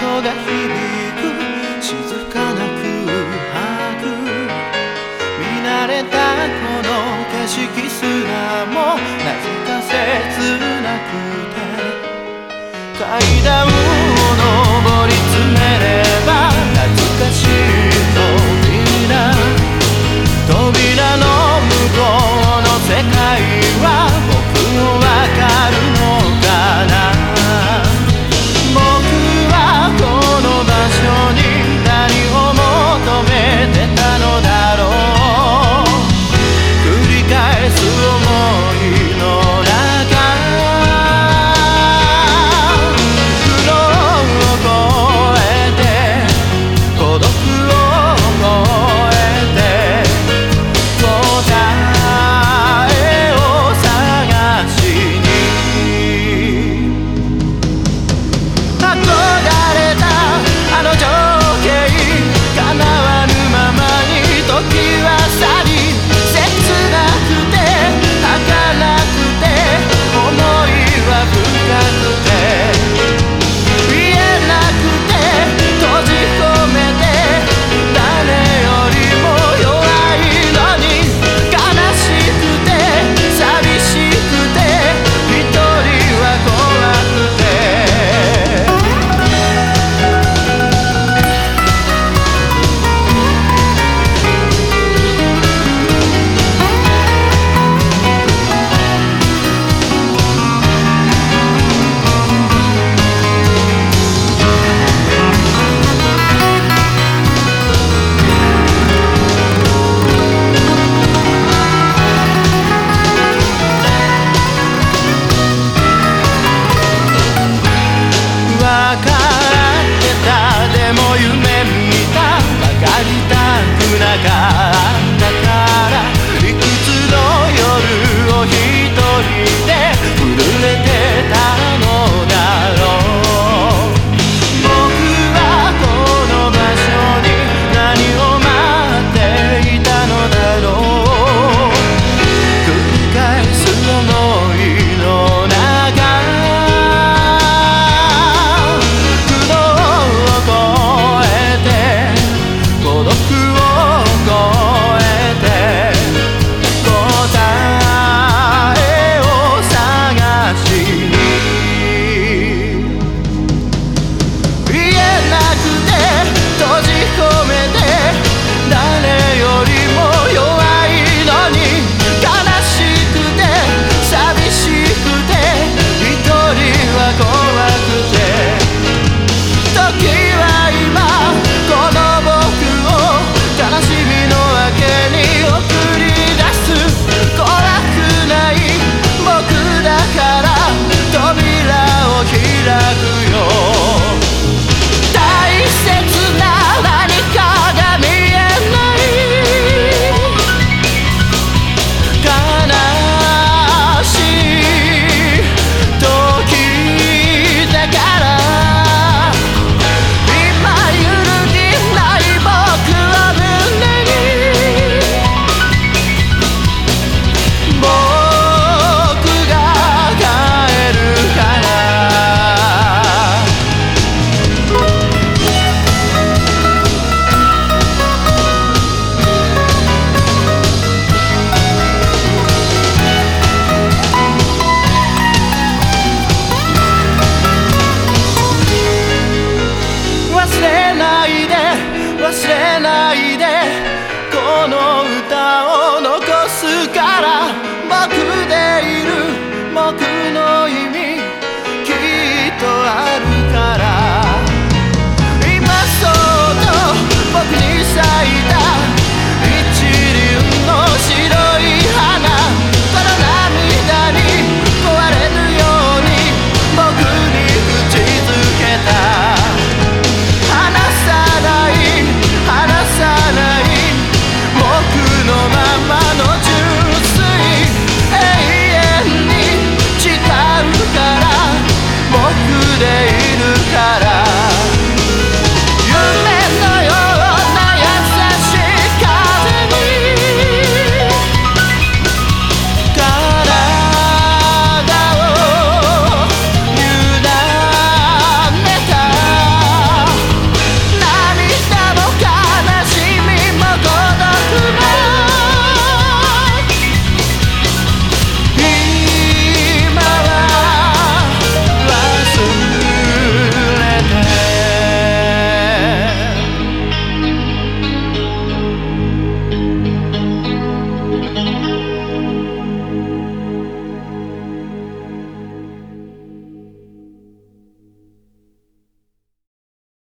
が好きないでこの歌を残すから僕でいる僕の意味きっとあるから今そっと僕にさえ